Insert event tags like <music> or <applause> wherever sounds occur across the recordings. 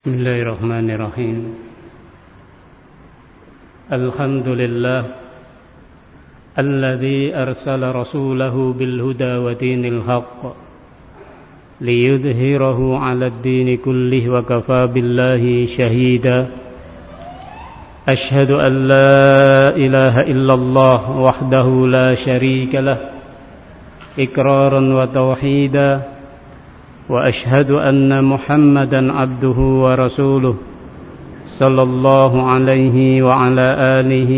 بسم الله الرحمن الرحيم. الحمد لله الذي أرسل رسوله بالهدى ودين الحق ليظهره على الدين كله وكفى بالله شهيدا. أشهد أن لا إله إلا الله وحده لا شريك له إكرارا وتوحيدا وأشهد أن محمدا عبده ورسوله صلى الله عليه وعلى آله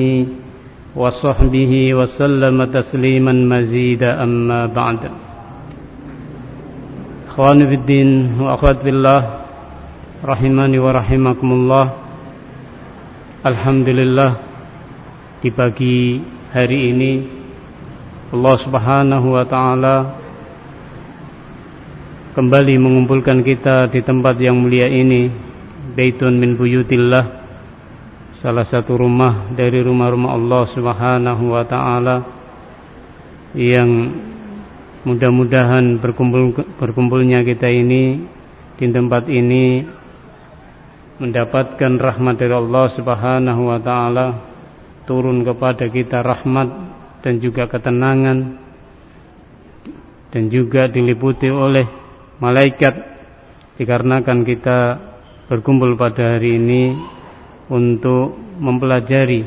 وصحبه وسلم تسليما مزيدا. أما بعد إخواني في الدين وأخوات بالله rahimani wa rahimakumullah Alhamdulillah di pagi hari ini Allah Subhanahu wa taala kembali mengumpulkan kita di tempat yang mulia ini Baitun min buyutillah salah satu rumah dari rumah-rumah Allah Subhanahu wa taala yang mudah-mudahan berkumpul berkumpulnya kita ini di tempat ini mendapatkan rahmat dari Allah Subhanahu wa taala turun kepada kita rahmat dan juga ketenangan dan juga diliputi oleh malaikat dikarenakan kita berkumpul pada hari ini untuk mempelajari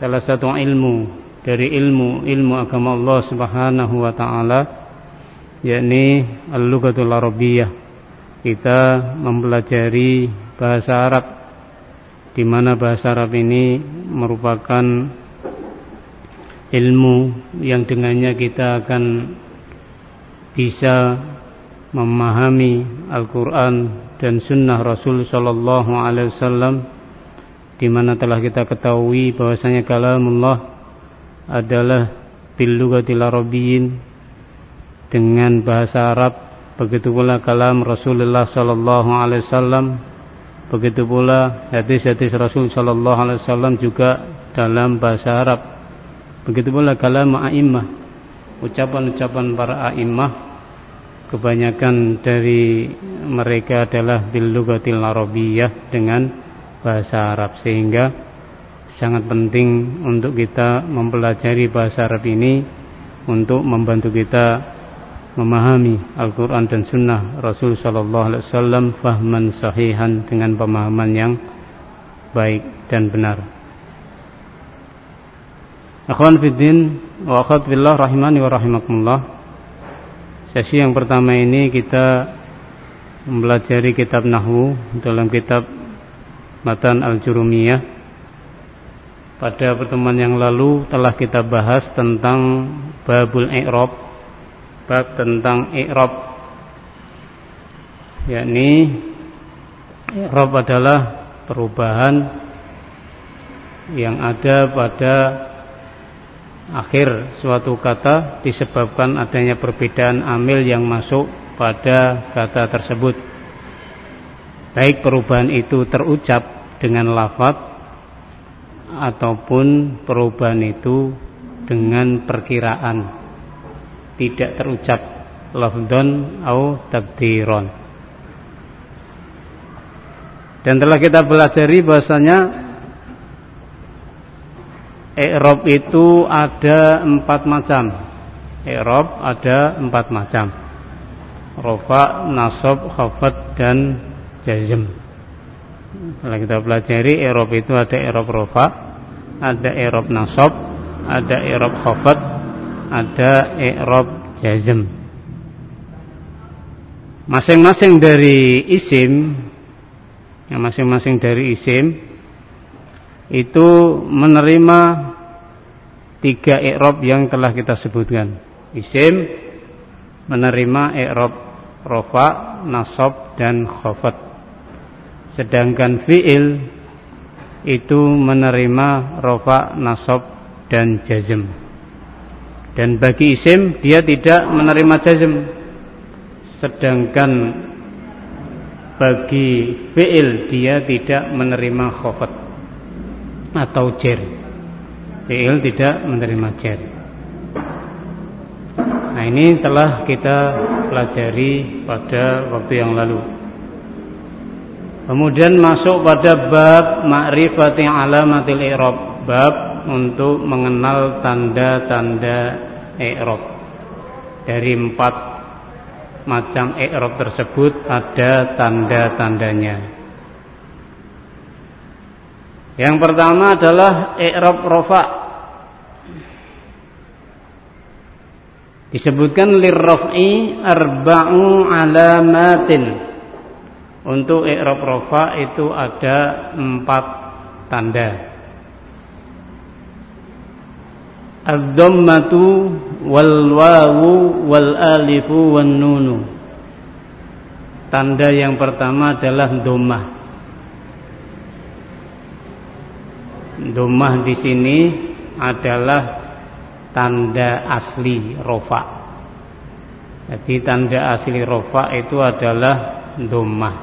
salah satu ilmu dari ilmu ilmu agama Allah Subhanahu wa taala yakni al-lughatul arabiyyah. Kita mempelajari bahasa Arab di mana bahasa Arab ini merupakan ilmu yang dengannya kita akan bisa memahami Al-Quran dan Sunnah Rasul Sallallahu Alaihi Wasallam, di mana telah kita ketahui bahwasanya kalamullah adalah bilugatil arabiyyin dengan bahasa Arab. Begitu pula kalam Rasulullah Sallallahu Alaihi Wasallam begitu pula hadis-hadis Rasul Sallallahu Alaihi Wasallam juga dalam bahasa Arab. Begitu pula kalam a'immah ucapan-ucapan para a'immah kebanyakan dari mereka adalah bil lughatil arabiyyah dengan bahasa Arab sehingga sangat penting untuk kita mempelajari bahasa Arab ini untuk membantu kita memahami Al-Quran dan Sunnah Rasul Sallallahu Alaihi Wasallam fahman sahihan dengan pemahaman yang baik dan benar. Akhwan fiddin wa akhwat billah rahimani wa rahimakumullah. Sesi yang pertama ini kita mempelajari kitab Nahwu dalam kitab Matan Al-Jurumiyah. Pada pertemuan yang lalu telah kita bahas tentang babul i'rab, bab tentang i'rab. Yakni i'rab adalah perubahan yang ada pada akhir suatu kata disebabkan adanya perbedaan amil yang masuk pada kata tersebut. Baik perubahan itu terucap dengan lafaz ataupun perubahan itu dengan perkiraan tidak terucap lafdon atau takdiron. Dan telah kita pelajari bahasanya I'rab itu ada empat macam. I'rab ada empat macam. Rofa, nasab, khafat dan jazm. Kalau kita pelajari i'rab itu ada i'rab rofa, ada i'rab nasab, ada i'rab khafat, ada i'rab jazm. Masing-masing dari isim yang masing-masing dari isim itu menerima tiga i'rab yang telah kita sebutkan. Isim menerima i'rab rofa, nasab dan khafat. Sedangkan fi'il itu menerima rofa, nasab dan jazm. Dan bagi isim dia tidak menerima jazm. Sedangkan bagi fi'il dia tidak menerima khafat atau jer. Fi'il tidak menerima jer. Nah ini telah kita pelajari pada waktu yang lalu. Kemudian masuk pada bab ma'rifati alamatil i'rab, bab untuk mengenal tanda-tanda i'rab. Dari empat macam i'rab tersebut ada tanda-tandanya. Yang pertama adalah i'rab rafa. Disebutkan lirraf'i arba'u alamatin untuk i'rab rafa itu ada empat tanda. Ad-dhammatu wal wawu wal alifu wan nunu. Tanda yang pertama adalah dhammah. Dhammah di sini adalah tanda asli rofa. Jadi tanda asli rofa itu adalah dhammah.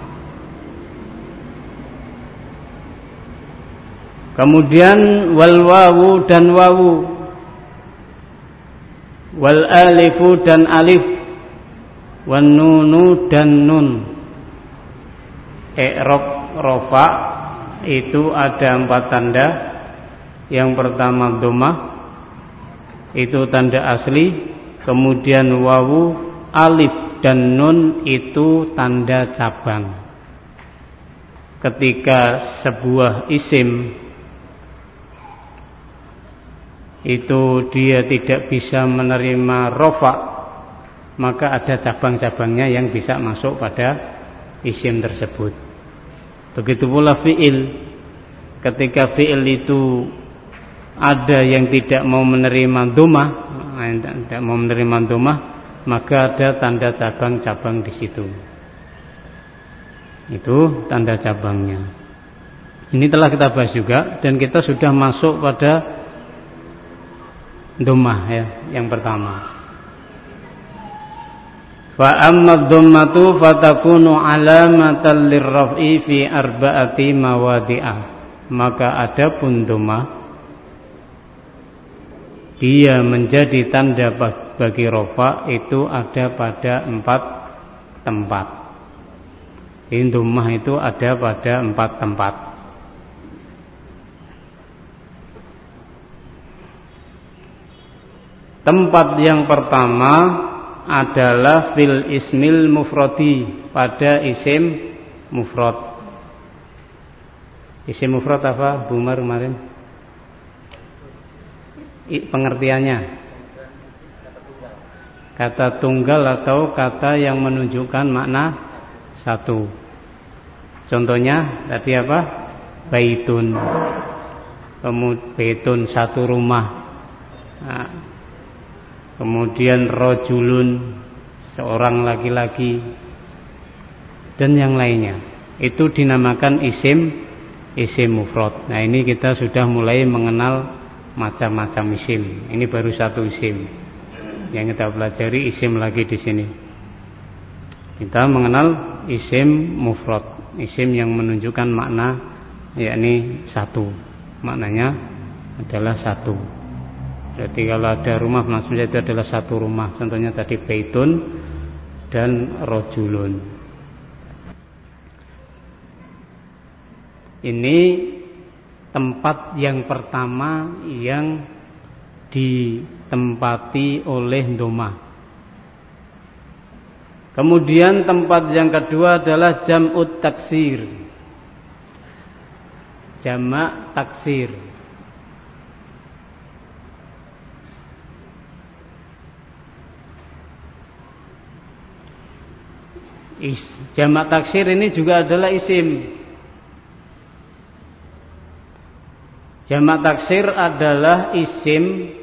Kemudian wal wawu dan wawu wal alifu dan alif wan nunu dan nun i'rab rofa itu ada empat tanda. Yang pertama doma itu tanda asli. Kemudian wawu alif dan nun itu tanda cabang. Ketika sebuah isim itu dia tidak bisa menerima rofa maka ada cabang-cabangnya yang bisa masuk pada isim tersebut begitu pula fi'il. Ketika fi'il itu ada yang tidak mau menerima doma tidak mau menerima doma maka ada tanda cabang-cabang di situ. Itu tanda cabangnya. Ini telah kita bahas juga dan kita sudah masuk pada Dumah ya yang pertama. Fa amma dhammatu fatakunu alamatan lirraf'i fi arba'ati mawadi'ah. Maka ada pun dhammah dia menjadi tanda bagi rofa itu ada pada empat tempat. Indumah itu ada pada empat tempat. Tempat yang pertama adalah fil ismil mufrodi pada isim mufrad. Isim mufrad apa Bu Umar kemarin? Pengertiannya Kata tunggal atau kata yang menunjukkan makna satu Contohnya tadi apa? Baitun Kemudian baitun satu rumah nah, kemudian rojulun seorang laki-laki dan yang lainnya itu dinamakan isim isim mufrad. Nah, ini kita sudah mulai mengenal macam-macam isim. Ini baru satu isim. Yang kita pelajari isim lagi di sini. Kita mengenal isim mufrad, isim yang menunjukkan makna yakni satu. Maknanya adalah satu. Jadi kalau ada rumah maksudnya itu adalah satu rumah. Contohnya tadi baitun dan rojulun. Ini tempat yang pertama yang ditempati oleh doma. Kemudian tempat yang kedua adalah jam'ut taksir. Jamak taksir. Jamak taksir ini juga adalah isim. Jamak taksir adalah isim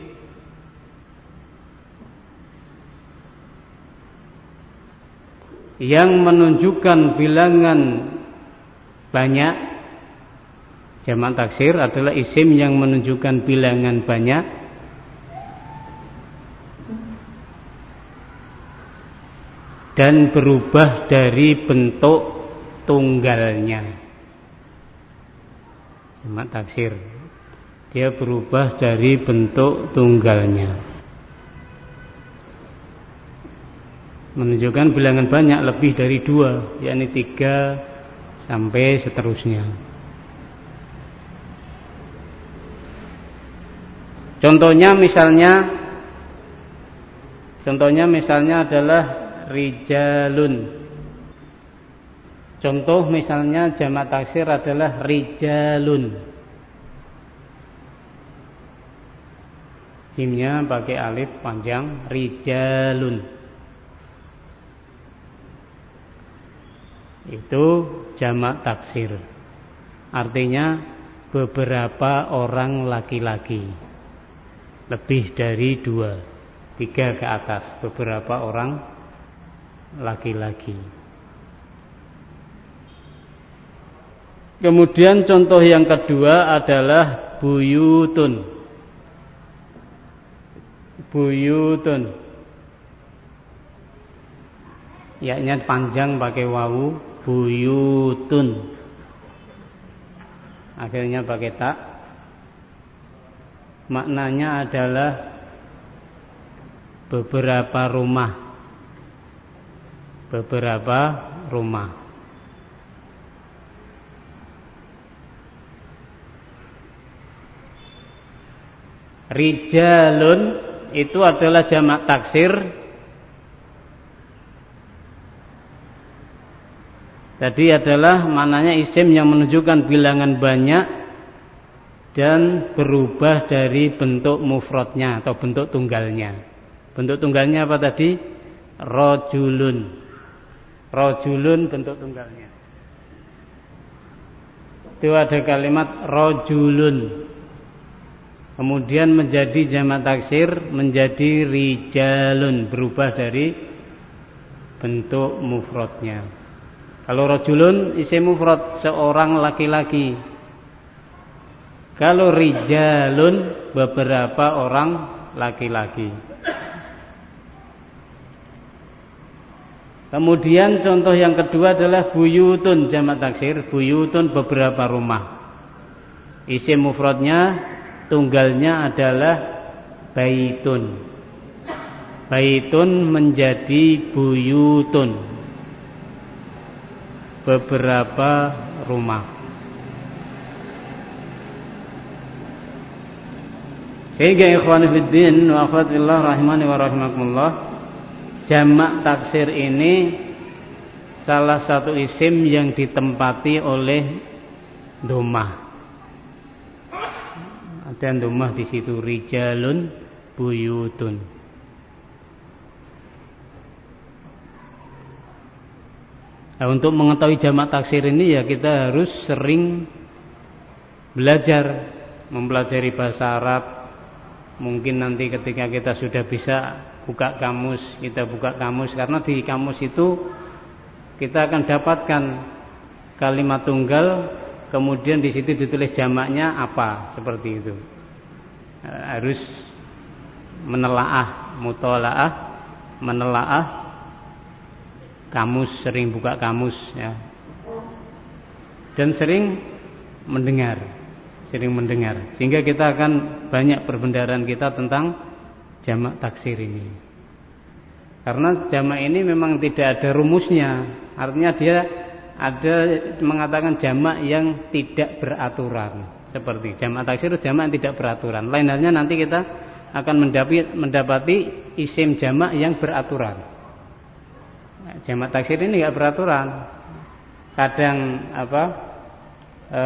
yang menunjukkan bilangan banyak. Jamak taksir adalah isim yang menunjukkan bilangan banyak dan berubah dari bentuk tunggalnya. Jamak taksir. Dia berubah dari bentuk tunggalnya. Menunjukkan bilangan banyak lebih dari dua, yakni tiga sampai seterusnya. Contohnya misalnya contohnya misalnya adalah rijalun. Contoh misalnya jamak taksir adalah rijalun. Jimnya pakai alif panjang rijalun. Itu jamak taksir. Artinya beberapa orang laki-laki. Lebih dari dua, tiga ke atas. Beberapa orang laki-laki. Kemudian contoh yang kedua adalah buyutun. Buyutun. Yaknya panjang pakai wawu buyutun. Akhirnya pakai tak. Maknanya adalah beberapa rumah beberapa rumah rijalun itu adalah jamak taksir Tadi adalah mananya isim yang menunjukkan bilangan banyak dan berubah dari bentuk mufradnya atau bentuk tunggalnya. Bentuk tunggalnya apa tadi? Rojulun. Rojulun bentuk tunggalnya. Itu ada kalimat rojulun. Kemudian menjadi jamak taksir menjadi rijalun berubah dari bentuk mufradnya. Kalau rojulun isi mufrad seorang laki-laki. Kalau rijalun beberapa orang laki-laki Kemudian contoh yang kedua adalah buyutun jamak taksir, buyutun beberapa rumah. Isim mufradnya tunggalnya adalah baitun. Baitun menjadi buyutun. Beberapa rumah. Sehingga ikhwan fiddin wa akhwatillah rahimani wa rahimakumullah jamak taksir ini salah satu isim yang ditempati oleh domah dan rumah di situ rijalun buyutun. Nah, untuk mengetahui jamak taksir ini ya kita harus sering belajar mempelajari bahasa Arab. Mungkin nanti ketika kita sudah bisa buka kamus, kita buka kamus. Karena di kamus itu kita akan dapatkan kalimat tunggal kemudian di situ ditulis jamaknya apa seperti itu. E, harus menelaah mutolaah menelaah kamus sering buka kamus ya. Dan sering mendengar sering mendengar. Sehingga kita akan banyak perbendaharaan kita tentang jamak taksir ini. Karena jamak ini memang tidak ada rumusnya. Artinya dia ada mengatakan jamak yang tidak beraturan. Seperti jamak taksir jamak yang tidak beraturan. Lain halnya nanti kita akan mendapati, isim jamak yang beraturan. Jamak taksir ini nggak beraturan. Kadang apa e,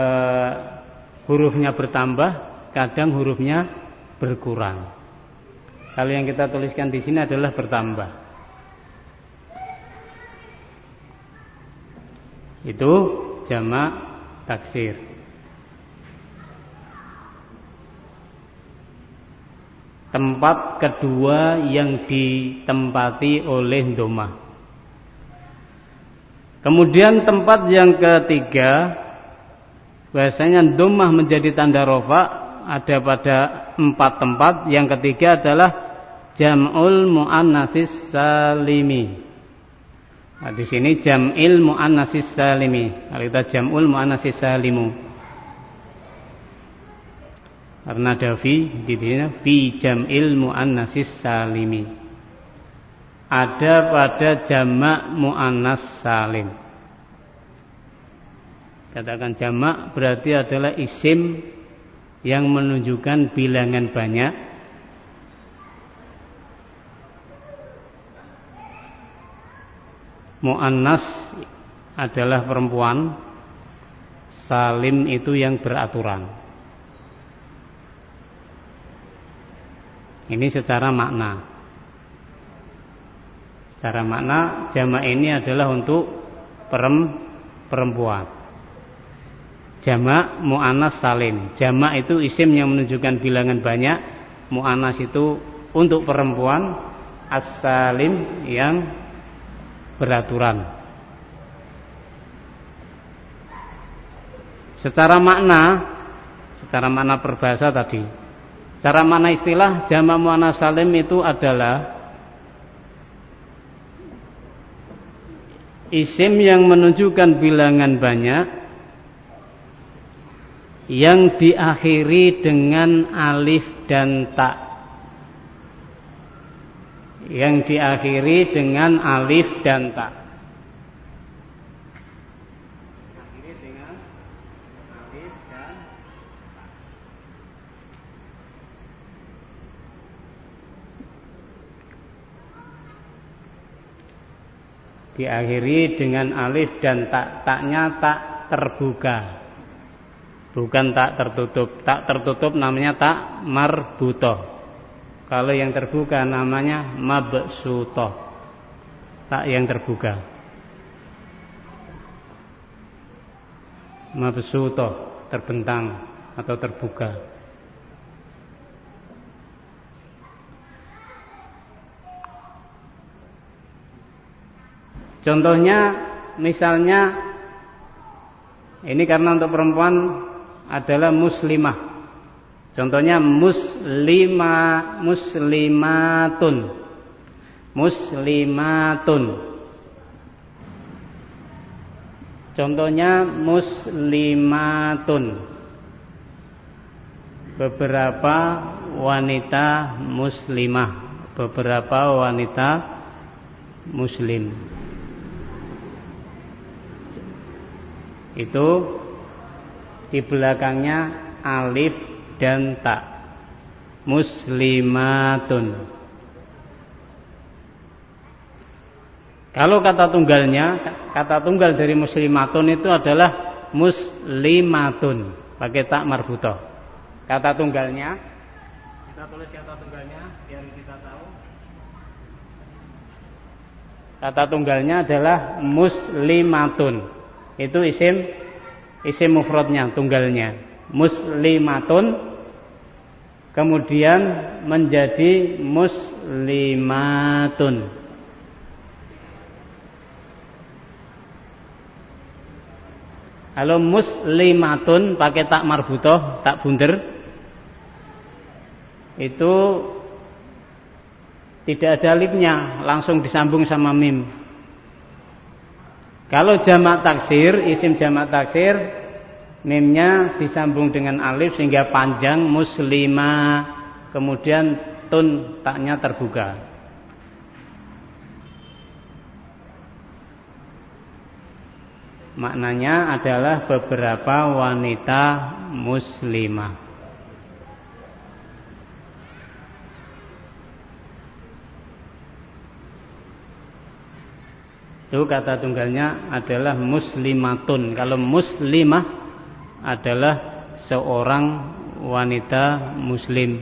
hurufnya bertambah kadang hurufnya berkurang kalau yang kita tuliskan di sini adalah bertambah Itu jamak taksir. Tempat kedua yang ditempati oleh doma. Kemudian tempat yang ketiga Bahasanya domah menjadi tanda rofa Ada pada empat tempat Yang ketiga adalah Jam'ul mu'annasis salimi Nah, di sini jam'il mu'annasis salimi. Kalau kita jam'ul mu'annasis salimu. Karena ada fi di sini fi jam'il mu'annasis salimi. Ada pada jamak mu'annas salim. Katakan jamak berarti adalah isim yang menunjukkan bilangan banyak. Mu'annas adalah perempuan, salim itu yang beraturan. Ini secara makna. Secara makna jamak ini adalah untuk perempuan. Jamak mu'anas salim. Jamak itu isim yang menunjukkan bilangan banyak. Mu'anas itu untuk perempuan. As-salim yang beraturan. Secara makna, secara makna perbahasa tadi. Secara makna istilah jamak mu'anas salim itu adalah isim yang menunjukkan bilangan banyak yang diakhiri dengan alif dan tak yang diakhiri dengan alif dan tak diakhiri dengan alif dan tak taknya tak terbuka bukan tak tertutup. Tak tertutup namanya tak marbutoh. Kalau yang terbuka namanya mabsutoh. Tak yang terbuka. Mabsutoh, terbentang atau terbuka. Contohnya misalnya ini karena untuk perempuan adalah muslimah. Contohnya muslima muslimatun. Muslimatun. Contohnya muslimatun. Beberapa wanita muslimah, beberapa wanita muslim. Itu di belakangnya alif dan tak muslimatun. Kalau kata tunggalnya kata tunggal dari muslimatun itu adalah muslimatun. Pakai tak marbutoh kata tunggalnya kita tulis kata tunggalnya biar kita tahu. Kata tunggalnya adalah muslimatun. Itu isim isim mufradnya tunggalnya. Muslimatun kemudian menjadi muslimatun. Kalau muslimatun pakai tak marbutoh tak bunder. Itu tidak ada alifnya langsung disambung sama mim kalau jamak taksir, isim jamak taksir, mimnya disambung dengan alif sehingga panjang muslimah, kemudian tun taknya terbuka. Maknanya adalah beberapa wanita muslimah. Itu kata tunggalnya adalah muslimatun. Kalau muslimah adalah seorang wanita muslim.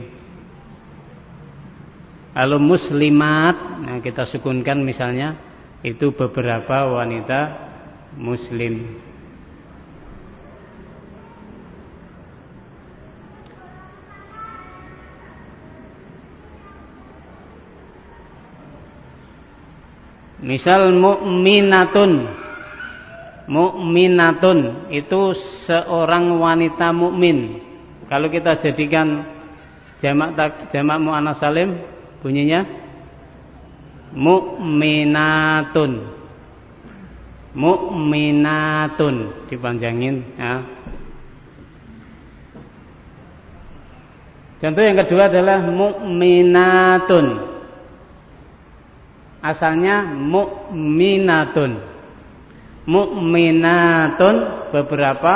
Kalau muslimat, nah kita sukunkan misalnya itu beberapa wanita muslim. Misal mukminatun. Mukminatun itu seorang wanita mukmin. Kalau kita jadikan jamak jamak muannas salim bunyinya mukminatun. Mukminatun dipanjangin ya. Contoh yang kedua adalah mukminatun asalnya mukminatun. Mukminatun beberapa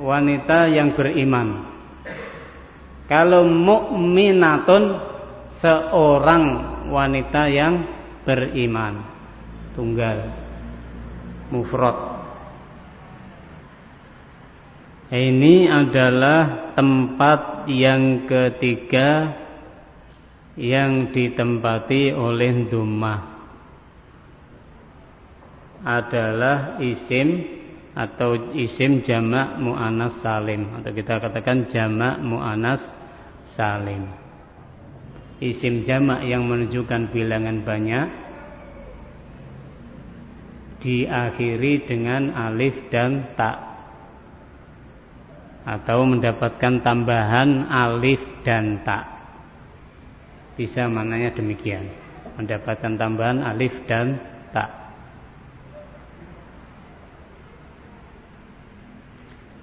wanita yang beriman. Kalau mukminatun seorang wanita yang beriman. Tunggal. Mufrad. Ini adalah tempat yang ketiga yang ditempati oleh Dumah adalah isim atau isim jamak mu'anas salim. Atau kita katakan jamak mu'anas salim. Isim jamak yang menunjukkan bilangan banyak diakhiri dengan alif dan tak atau mendapatkan tambahan alif dan tak bisa mananya demikian mendapatkan tambahan alif dan tak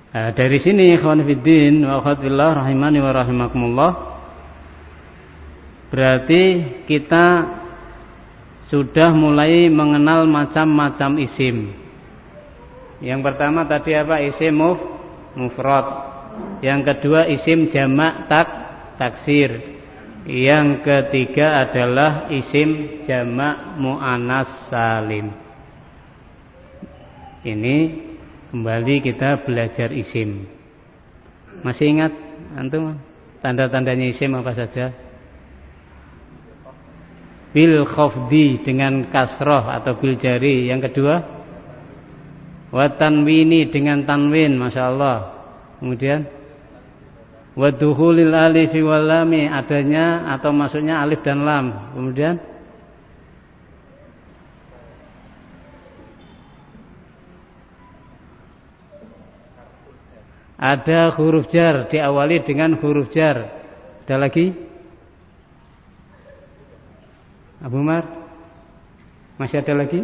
Nah, dari sini ikhwan fiddin wa akhwatillah rahimani wa rahimakumullah berarti kita sudah mulai mengenal macam-macam isim. Yang pertama tadi apa? Isim muf mufrad. Yang kedua isim jamak tak taksir. Yang ketiga adalah isim jamak muannas salim. Ini Kembali kita belajar isim. Masih ingat antum tanda-tandanya isim apa saja? Bil khafdi dengan kasroh atau bil jari. Yang kedua, wa tanwini dengan tanwin, masya Allah. Kemudian, wa duhulil alif wal lami adanya atau masuknya alif dan lam. Kemudian, Ada huruf jar diawali dengan huruf jar. Ada lagi? Abu Mar? Masih ada lagi?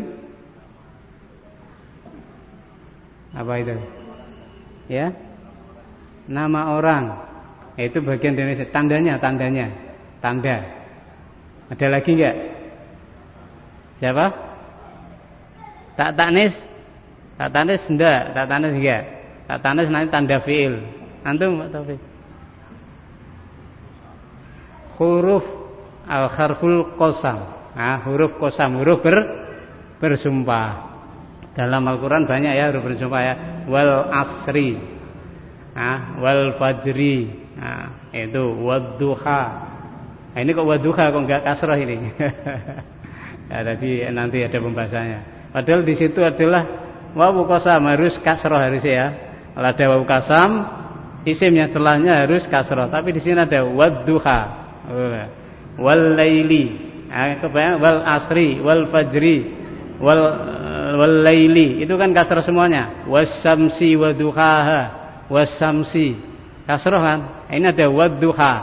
Apa itu? Ya? Nama orang. Itu bagian dari tandanya, tandanya. Tanda. Ada lagi enggak? Siapa? Tak taknis? Tak taknis enggak? Tak taknis enggak? Tak tanda nanti tanda fiil. Antum Pak Taufik? Huruf al harful qasam. Nah, huruf qasam, huruf ber, bersumpah. Dalam Al-Qur'an banyak ya huruf bersumpah ya. Wal asri. Nah, wal fajri. Nah, itu wadduha. Nah, ini kok wadduha kok enggak kasrah ini? <laughs> ya, nanti ada pembahasannya. Padahal di situ adalah wawu qasam harus kasrah harus ya. Kalau ada wawu kasam, isim yang setelahnya harus kasroh. Tapi di sini ada wadduha, wal laili, nah, wal asri, wal fajri, wal wal laili. Itu kan kasroh semuanya. Wasamsi waduhaha, wasamsi. Kasroh kan? Ini ada wadduha.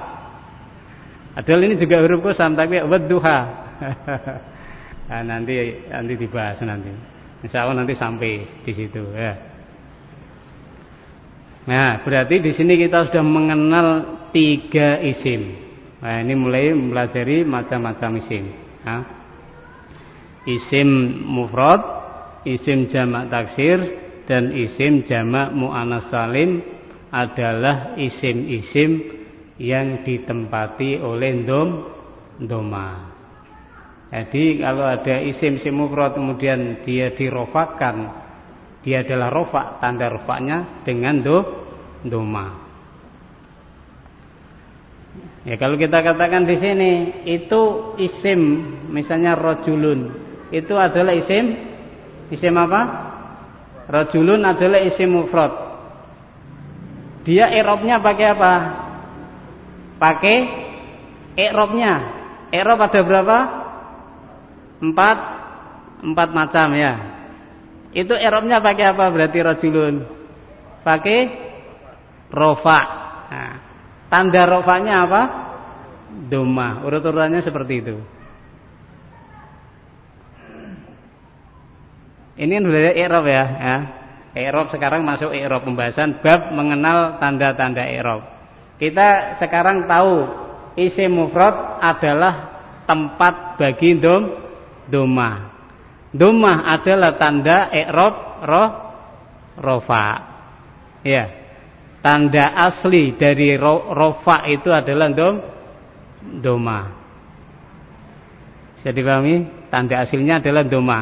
Padahal ini juga huruf kosam tapi wadduha. <laughs> nah, nanti nanti dibahas nanti. Insya Allah nanti sampai di situ ya. Nah, berarti di sini kita sudah mengenal tiga isim. Nah, ini mulai mempelajari macam-macam isim. Nah, isim mufrad, isim jamak taksir, dan isim jamak mu'anas salim adalah isim-isim yang ditempati oleh dom doma. Jadi kalau ada isim-isim mufrad kemudian dia dirofakan, dia adalah rofa, tanda rofaknya dengan do doma. Ya kalau kita katakan di sini itu isim misalnya rojulun itu adalah isim isim apa? Rojulun adalah isim mufrad. Dia erobnya pakai apa? Pakai erobnya. Erob ada berapa? Empat empat macam ya. Itu erobnya pakai apa berarti rojulun? Pakai rofa. Nah, tanda rofanya apa? Doma. Urut-urutannya seperti itu. Ini sudah i'rab ya, ya. I'rab sekarang masuk i'rab pembahasan bab mengenal tanda-tanda i'rab. Kita sekarang tahu isim mufrad adalah tempat bagi dom doma. Domah adalah tanda i'rab roh rofa. Ya. Tanda asli dari ro, rofa itu adalah dom doma. Bisa dipahami? Tanda aslinya adalah doma.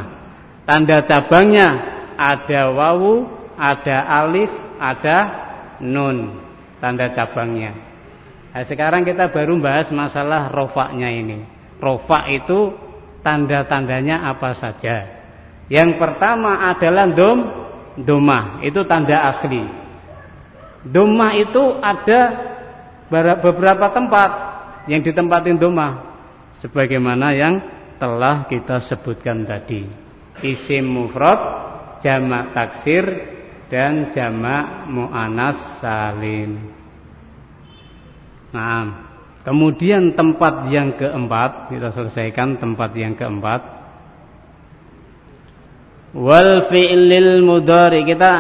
Tanda cabangnya ada wawu, ada alif, ada nun. Tanda cabangnya. Nah, sekarang kita baru bahas masalah rofaknya ini. Rofak itu tanda-tandanya apa saja. Yang pertama adalah dom, doma. Itu tanda asli. Doma itu ada beberapa tempat yang ditempatin doma. Sebagaimana yang telah kita sebutkan tadi. Isim mufrad, jamak taksir, dan jamak mu'anas salim. Nah, Kemudian tempat yang keempat kita selesaikan tempat yang keempat. Wal fi'lil mudhari kita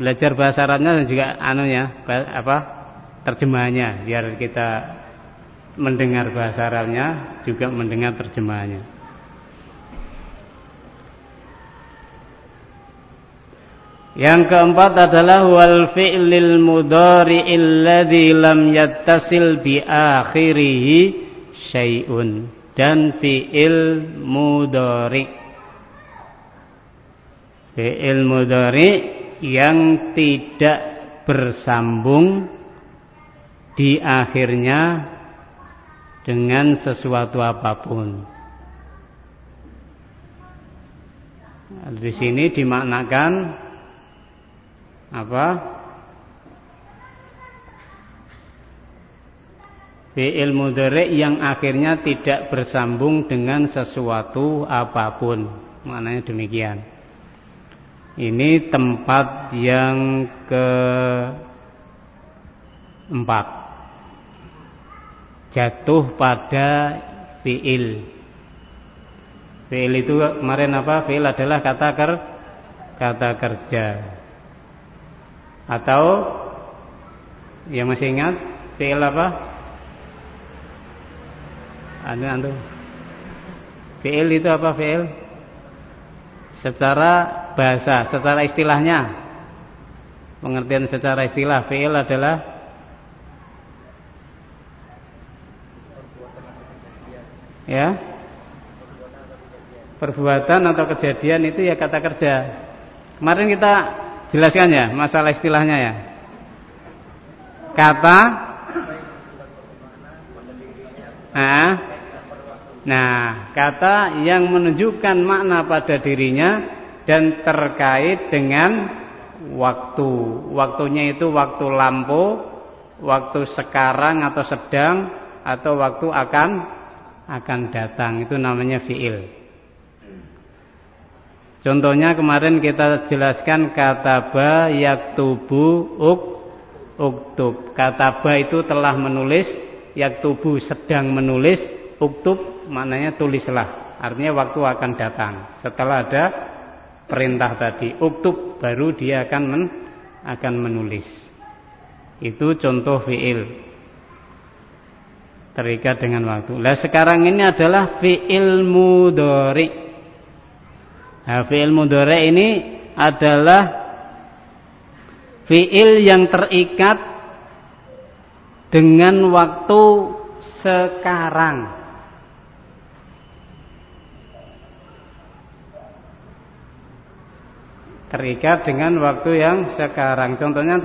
belajar bahasa Arabnya dan juga anunya apa terjemahannya biar kita mendengar bahasa Arabnya juga mendengar terjemahannya. Yang keempat adalah wal fi'lil mudhari alladhi lam yattasil bi akhirih syai'un dan fi'il mudhari fi'il mudhari yang tidak bersambung di akhirnya dengan sesuatu apa pun. Di sini dimaknakan apa? Fi'il mudhari yang akhirnya tidak bersambung dengan sesuatu apa pun. Maknanya demikian. Ini tempat yang ke empat jatuh pada fi'il. Fi'il itu kemarin apa? Fi'il adalah kata ker kata kerja atau yang masih ingat fi'il apa? Ada antum? Fi'il itu apa fi'il? Secara bahasa, secara istilahnya. Pengertian secara istilah fi'il adalah ya perbuatan atau kejadian itu ya kata kerja. Kemarin kita Jelaskan ya masalah istilahnya ya. Kata Nah, nah, kata yang menunjukkan makna pada dirinya dan terkait dengan waktu. Waktunya itu waktu lampu, waktu sekarang atau sedang atau waktu akan akan datang. Itu namanya fiil. Contohnya kemarin kita jelaskan kata ba yaktubu uk uktub. Kata ba itu telah menulis, yaktubu sedang menulis, uktub maknanya tulislah. Artinya waktu akan datang. Setelah ada perintah tadi, uktub baru dia akan men, akan menulis. Itu contoh fiil terikat dengan waktu. Lah sekarang ini adalah fiil mudhari. Nah, fi'il mudhari ini adalah fi'il yang terikat dengan waktu sekarang. Terikat dengan waktu yang sekarang. Contohnya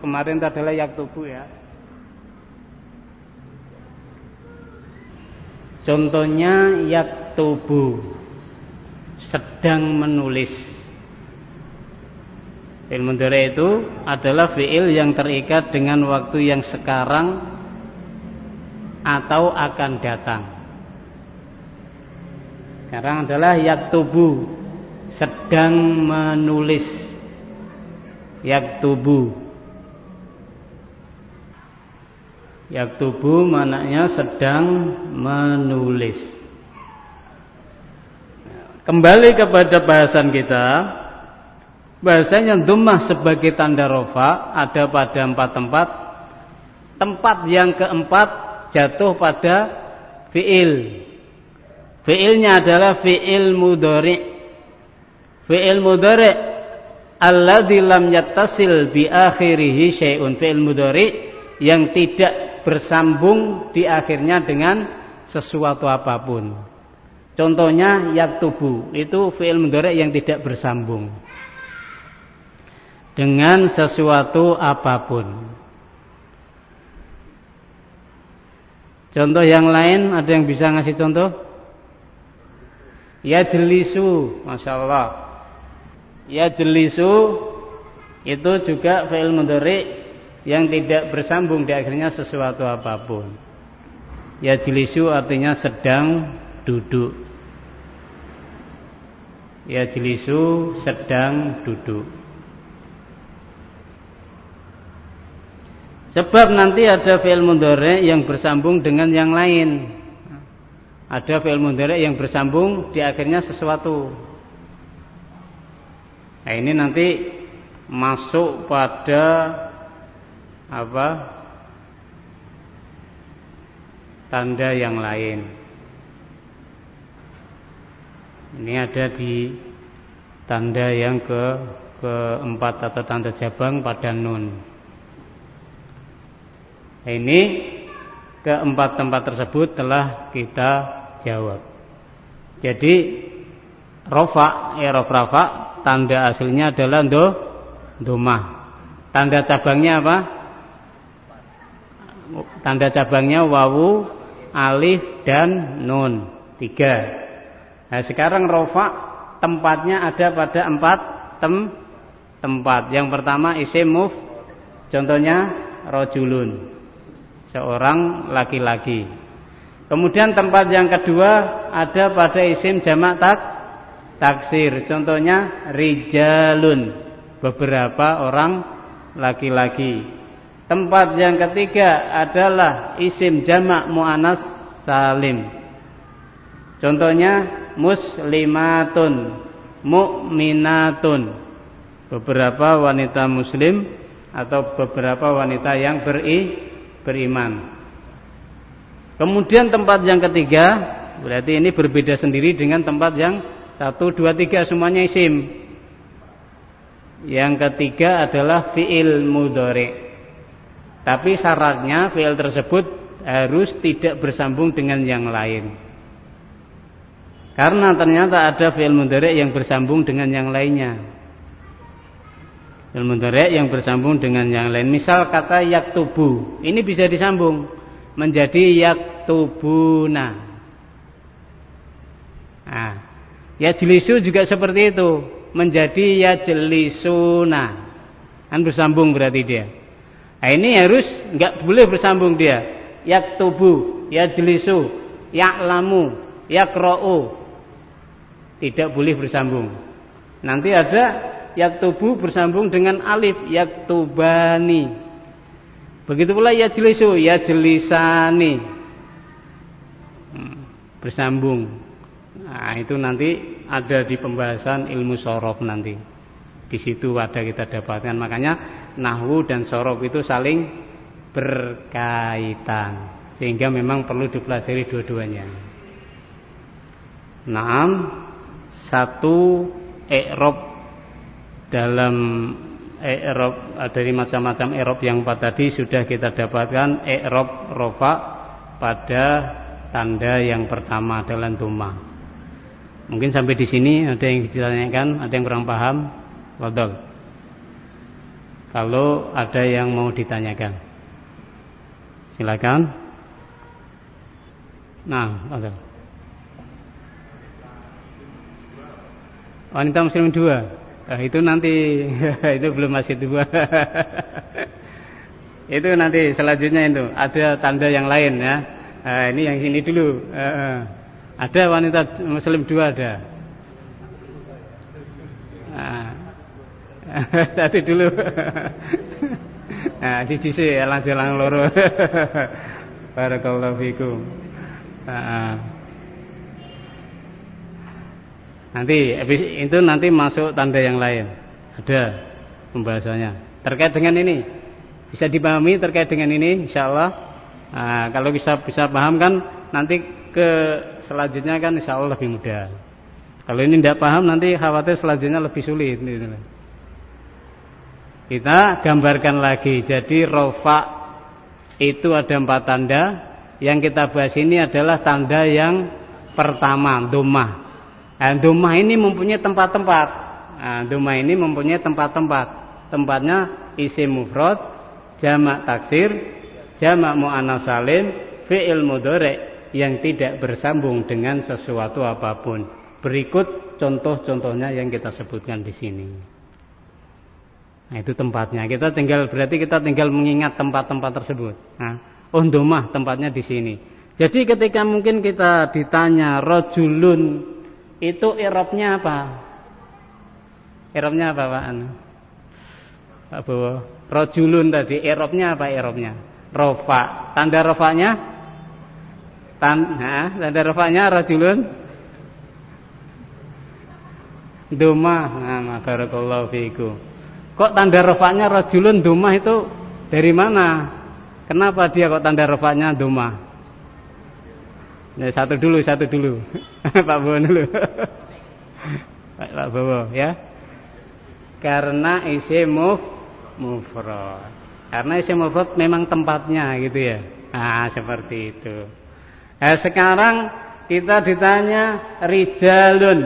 kemarin adalah yaktubu ya. Contohnya yaktubu sedang menulis. Fi'il mudhari itu adalah fi'il yang terikat dengan waktu yang sekarang atau akan datang. Sekarang adalah yaktubu sedang menulis. Yaktubu Yaktubu maknanya sedang menulis. Kembali kepada bahasan kita Bahasanya dumah sebagai tanda rofa Ada pada empat tempat Tempat yang keempat Jatuh pada fi'il Fi'ilnya adalah fi'il mudori Fi'il mudhari' alladzi lam yattasil bi akhirih syai'un. Fi'il mudhari' yang tidak bersambung di akhirnya dengan sesuatu apa pun. Contohnya yaktubu itu fi'il mudhari' yang tidak bersambung dengan sesuatu apa pun. Contoh yang lain ada yang bisa ngasih contoh? Ya jelisu, masya Allah. Ya jelisu itu juga fi'il mudhari yang tidak bersambung di akhirnya sesuatu apa pun. Ya jelisu artinya sedang duduk. Ya jelisu sedang duduk. Sebab nanti ada fi'il mudhari yang bersambung dengan yang lain. Ada fi'il mudhari yang bersambung di akhirnya sesuatu. Nah, ini nanti masuk pada apa? Tanda yang lain. Ini ada di tanda yang ke keempat atau tanda jabang pada nun. Ini keempat tempat tersebut telah kita jawab. Jadi rofa, erof rafa, tanda aslinya adalah do, domah. Tanda cabangnya apa? Tanda cabangnya wawu, alif dan nun. Tiga. Nah sekarang rofa tempatnya ada pada empat tem tempat. Yang pertama isim muf, contohnya rojulun seorang laki-laki. Kemudian tempat yang kedua ada pada isim jamak tak taksir. Contohnya rijalun, beberapa orang laki-laki. Tempat yang ketiga adalah isim jamak muannas salim. Contohnya muslimatun, mukminatun. Beberapa wanita muslim atau beberapa wanita yang beri beriman. Kemudian tempat yang ketiga, berarti ini berbeda sendiri dengan tempat yang satu, dua, tiga semuanya isim. Yang ketiga adalah fiil mudore. Tapi syaratnya fiil tersebut harus tidak bersambung dengan yang lain. Karena ternyata ada fiil mudore yang bersambung dengan yang lainnya. Fi'il mudhari' yang bersambung dengan yang lain. Misal kata yaktubu, ini bisa disambung menjadi yaktubuna. Nah, yajlisu juga seperti itu, menjadi yajlisuna. Kan bersambung berarti dia. Nah, ini harus nggak boleh bersambung dia. Yaktubu, yajlisu, ya'lamu, yakra'u. Tidak boleh bersambung. Nanti ada yaktubu bersambung dengan alif yaktubani. Begitu pula yajlisu yajlisani. Hmm, bersambung. Nah, itu nanti ada di pembahasan ilmu sorof nanti. Di situ ada kita dapatkan. Makanya nahwu dan sorof itu saling berkaitan. Sehingga memang perlu dipelajari dua-duanya. Naam satu i'rab dalam i'rab dari macam-macam i'rab yang empat tadi sudah kita dapatkan i'rab rofa pada tanda yang pertama adalah doma. Mungkin sampai di sini ada yang ditanyakan, ada yang kurang paham? Wadol. Kalau ada yang mau ditanyakan, silakan. Nah, wadol. Wanita muslim dua. Nah, itu nanti <laughs> itu belum masih dua. <laughs> itu nanti selanjutnya itu ada tanda yang lain ya. Nah, ini yang ini dulu. Uh, ada wanita muslim dua ada. Nah, <laughs> tadi dulu. nah, sisi sih langsung langsung loro. Barakallahu fikum. Nah, Nanti itu nanti masuk tanda yang lain. Ada pembahasannya. Terkait dengan ini bisa dipahami terkait dengan ini insya Allah. Nah, kalau bisa bisa paham kan nanti ke selanjutnya kan insya Allah lebih mudah. Kalau ini tidak paham nanti khawatir selanjutnya lebih sulit. Kita gambarkan lagi. Jadi rofa itu ada empat tanda. Yang kita bahas ini adalah tanda yang pertama, domah. Nah, ini mempunyai tempat-tempat. Nah, ini mempunyai tempat-tempat. Tempatnya isim mufrad, jamak taksir, jamak mu'annas salim, fi'il mudhari yang tidak bersambung dengan sesuatu apa pun. Berikut contoh-contohnya yang kita sebutkan di sini. Nah, itu tempatnya. Kita tinggal berarti kita tinggal mengingat tempat-tempat tersebut. Nah, oh domah tempatnya di sini. Jadi ketika mungkin kita ditanya rojulun itu irobnya apa? Irobnya apa Pak Anu? Pak. Rojulun tadi irobnya apa irobnya? Rofa. Tanda rofanya? Tan, nah, tanda rofanya rojulun. Domah. Nah, barakallahu fiikum. Kok tanda rofaknya rojulun dumah itu dari mana? Kenapa dia kok tanda rofaknya dumah? Nah, satu dulu, satu dulu. <laughs> Pak Bowo dulu. Pak Bowo ya. Karena isim muf mufrad. Karena isim mufrad memang tempatnya gitu ya. Ah, seperti itu. Nah, sekarang kita ditanya rijalun.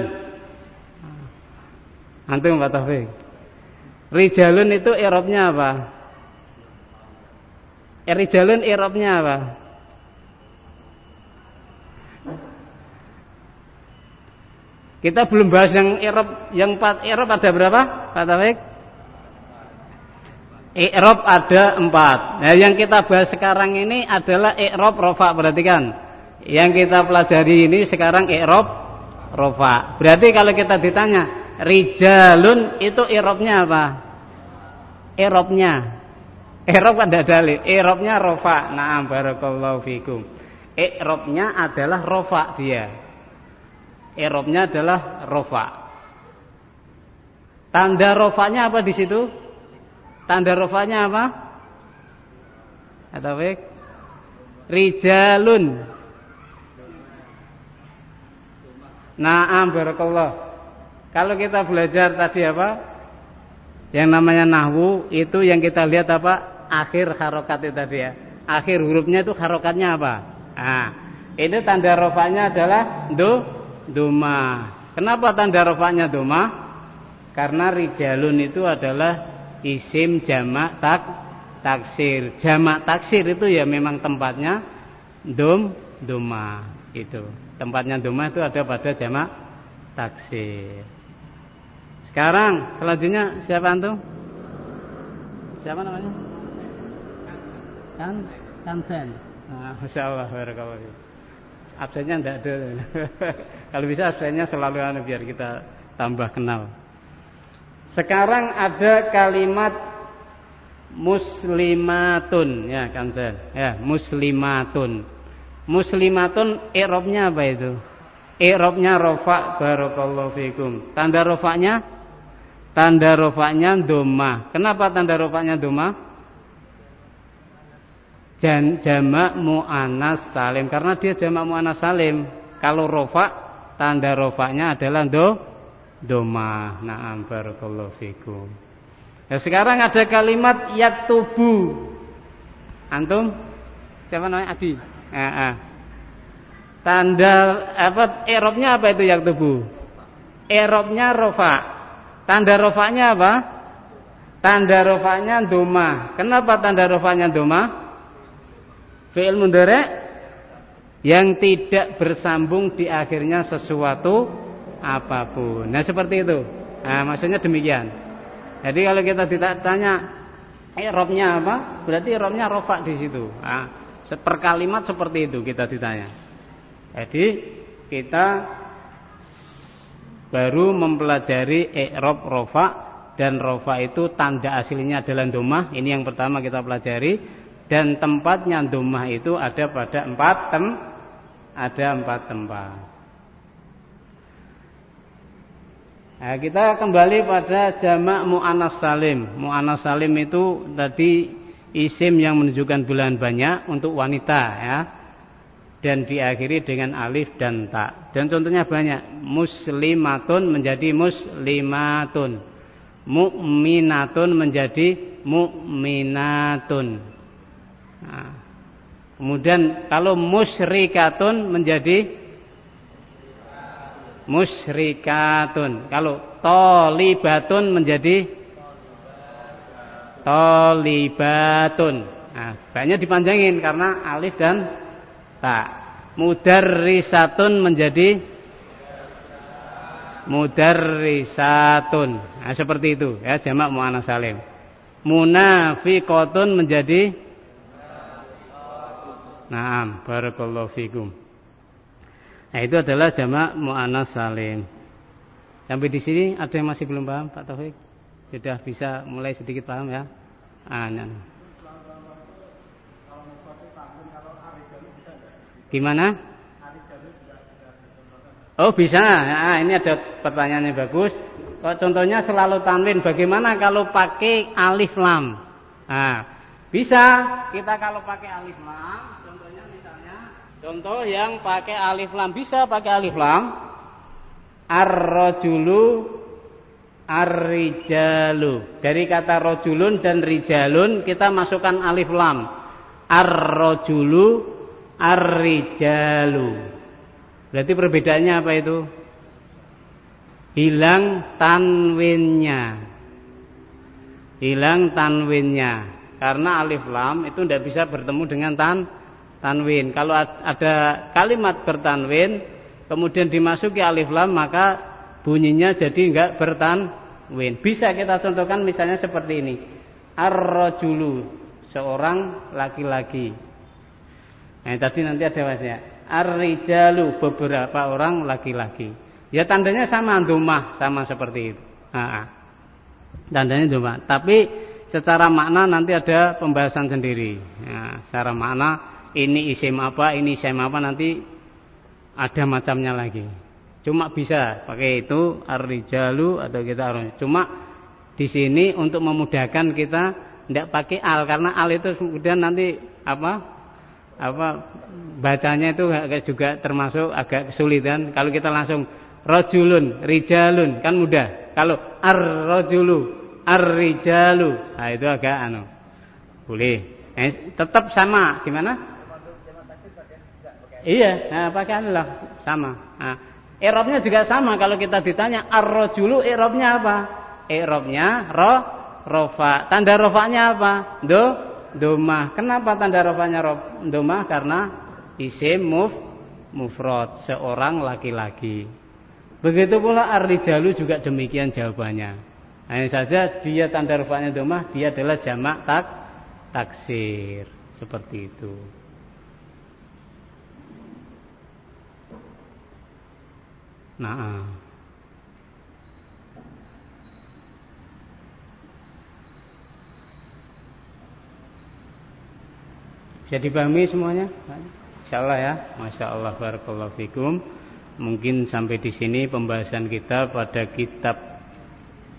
Antum Pak Taufik. Rijalun itu irobnya apa? Eh, rijalun irobnya apa? Kita belum bahas yang irob, yang empat irob ada berapa? Pak Taufik? Irob ada empat. Nah, yang kita bahas sekarang ini adalah irob rofa berarti kan? Yang kita pelajari ini sekarang irob rofa. Berarti kalau kita ditanya rijalun itu irobnya apa? Irobnya. Irob ada dalil. Irobnya rofa. Naam barakallahu fikum. Irobnya adalah rofa dia. Irobnya adalah rofa. Tanda rofanya apa di situ? Tanda rofanya apa? Atau baik? Rijalun. Naam barakallahu kalau kita belajar tadi apa? Yang namanya nahwu itu yang kita lihat apa? Akhir harokat itu tadi ya. Akhir hurufnya itu harokatnya apa? Nah, ini tanda rofaknya adalah do doma. Kenapa tanda rofaknya doma? Karena rijalun itu adalah isim jamak tak taksir. Jamak taksir itu ya memang tempatnya dom doma itu. Tempatnya doma itu ada pada jamak taksir. Sekarang selanjutnya siapa antum? Siapa namanya? Kan Kansen. Nah, Masya Allah, barakallahu Absennya tidak ada. <laughs> Kalau bisa absennya selalu anu biar kita tambah kenal. Sekarang ada kalimat muslimatun ya Kansen. Ya, muslimatun. Muslimatun i'rabnya apa itu? I'rabnya rofa barakallahu fikum. Tanda rofaknya Tanda rofaknya doma. Kenapa tanda rofaknya doma? Jan, jamak mu'anas salim. Karena dia jamak mu'anas salim. Kalau rofak, tanda rofaknya adalah do, doma. Naam barakallahu fikum. Ya, sekarang ada kalimat yaktubu. Antum? Siapa namanya? Adi. Ya, ah. Tanda apa? Erobnya apa itu yaktubu? Erobnya rofa. Tanda rofaknya apa? Tanda rofaknya doma. Kenapa tanda rofaknya doma? Fi'il mundare yang tidak bersambung di akhirnya sesuatu apa pun. Nah seperti itu. Nah maksudnya demikian. Jadi kalau kita ditanya Irobnya apa? Berarti irobnya rofak di situ. Nah, per kalimat seperti itu kita ditanya. Jadi kita baru mempelajari i'rab rofa dan rofa itu tanda aslinya adalah domah ini yang pertama kita pelajari dan tempatnya domah itu ada pada empat tem ada empat tempat nah, kita kembali pada jamak mu'anas salim mu'anas salim itu tadi isim yang menunjukkan bulan banyak untuk wanita ya dan diakhiri dengan alif dan ta. Dan contohnya banyak. Muslimatun menjadi muslimatun. Mukminatun menjadi mukminatun. Nah, kemudian kalau musyrikatun menjadi musyrikatun. Kalau tolibatun menjadi tolibatun. Nah, banyak dipanjangin karena alif dan ta. Mudarrisatun menjadi mudarrisatun. Nah, seperti itu ya jamak muannas salim. Munafiqatun menjadi Naam, barakallahu fikum. Nah, itu adalah jamak muannas salim. Sampai di sini ada yang masih belum paham, Pak Taufik? Sudah bisa mulai sedikit paham ya? Ah, nah. Gimana? Oh bisa, nah, ini ada pertanyaannya bagus. Contohnya selalu tanwin. Bagaimana kalau pakai alif lam? Nah, bisa kita kalau pakai alif lam. Contoh yang pakai alif lam bisa pakai alif lam. Ar-rajulu ar-rijalu. Dari kata rojulun dan rijalun kita masukkan alif lam. Ar-rajulu ar-rijalu. Berarti perbedaannya apa itu? Hilang tanwinnya. Hilang tanwinnya. Karena alif lam itu tidak bisa bertemu dengan tan tanwin. Kalau ada kalimat bertanwin kemudian dimasuki alif lam maka bunyinya jadi enggak bertanwin. Bisa kita contohkan misalnya seperti ini. Ar-rajulu seorang laki-laki. Nah, tadi nanti ada wajah. Ar-rijalu beberapa orang laki-laki. Ya tandanya sama domah, sama seperti itu. Nah, tandanya domah. Tapi secara makna nanti ada pembahasan sendiri. Secara makna ini isim apa, ini isim apa nanti ada macamnya lagi. Cuma bisa pakai itu ar-rijalu atau kita ar Cuma di sini untuk memudahkan kita tidak pakai al karena al itu kemudian nanti apa apa bacanya itu juga termasuk agak kesulitan kalau kita langsung rojulun, rijalun kan mudah. Kalau ar-rojulu, ar-rijalu, nah itu agak anu. Boleh. Eh, tetap sama, gimana? Iya, nah, pakai Allah sama. Nah, Erobnya juga sama kalau kita ditanya ar-rojulu erobnya apa? Erobnya ro rofa. Tanda rofanya apa? Do domah. Kenapa tanda rofanya ro, domah? Karena isim muf mufrad seorang laki-laki. Begitu pula ar-rijalu juga demikian jawabannya. Hanya saja dia tanda rufanya domah, dia adalah jamak tak taksir. Seperti itu. Nah, bisa dipahami semuanya? Insya Allah ya, Masya Allah, Barakallahu Fikum. Mungkin sampai di sini pembahasan kita pada kitab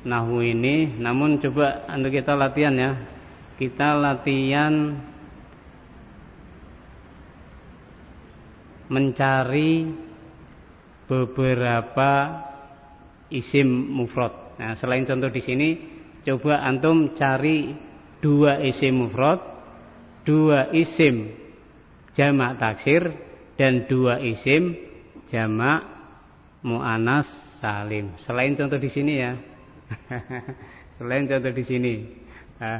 Nahu ini. Namun coba anda kita latihan ya. Kita latihan mencari beberapa isim mufrad. Nah, selain contoh di sini, coba antum cari dua isim mufrad, dua isim jamak taksir dan dua isim jamak muannas salim. Selain contoh di sini ya. <laughs> Selain contoh di sini. Nah,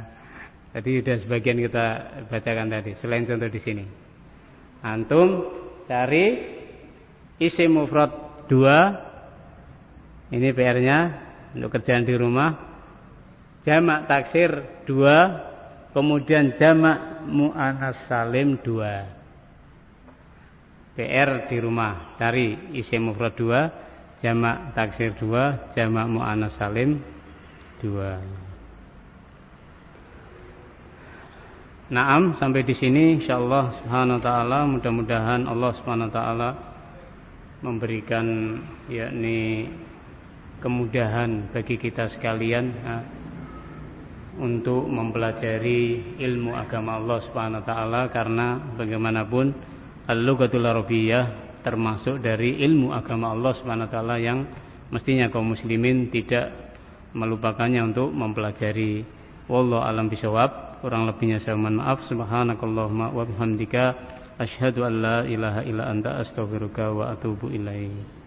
tadi sudah sebagian kita bacakan tadi. Selain contoh di sini. Antum cari isim mufrad dua. Ini PR-nya untuk kerjaan di rumah. Jamak taksir dua. Kemudian jamak mu'anas salim dua. PR di rumah cari isim mufrad dua jamak taksir dua jamak muannas salim dua Naam sampai di sini insyaallah subhanahu wa taala mudah-mudahan Allah subhanahu wa taala memberikan yakni kemudahan bagi kita sekalian ya, untuk mempelajari ilmu agama Allah Subhanahu wa taala. Karena bagaimanapun al-lughatul arabiyyah termasuk dari ilmu agama Allah Subhanahu wa taala yang mestinya kaum muslimin tidak melupakannya untuk mempelajari. Wallahu alam bisawab kurang lebihnya saya mohon maaf. Subhanakallahumma wa bihamdika asyhadu an la ilaha illa anta astaghfiruka wa atubu ilaik